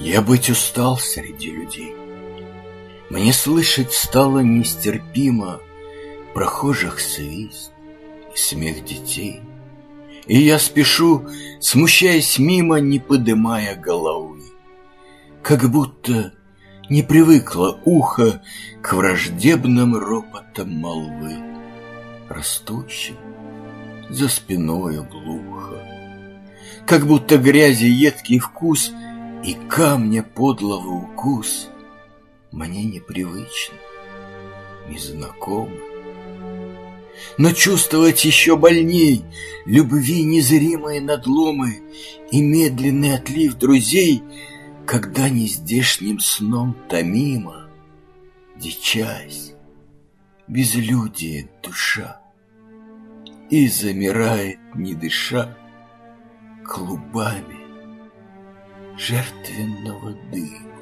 Я быть устал среди людей. Мне слышать стало нестерпимо Прохожих свист и смех детей. И я спешу, смущаясь мимо, не подымая головы. Как будто не привыкло ухо К враждебным ропотам молвы, Растущим за спиною глухо. Как будто грязи едкий вкус И камня подлого укус Мне непривычно, незнакомы. Но чувствовать еще больней Любви незримые надломы И медленный отлив друзей — когда нездешним сном томима, Дичась, безлюдие душа, И замирает, не дыша, Клубами жертвенного дыма.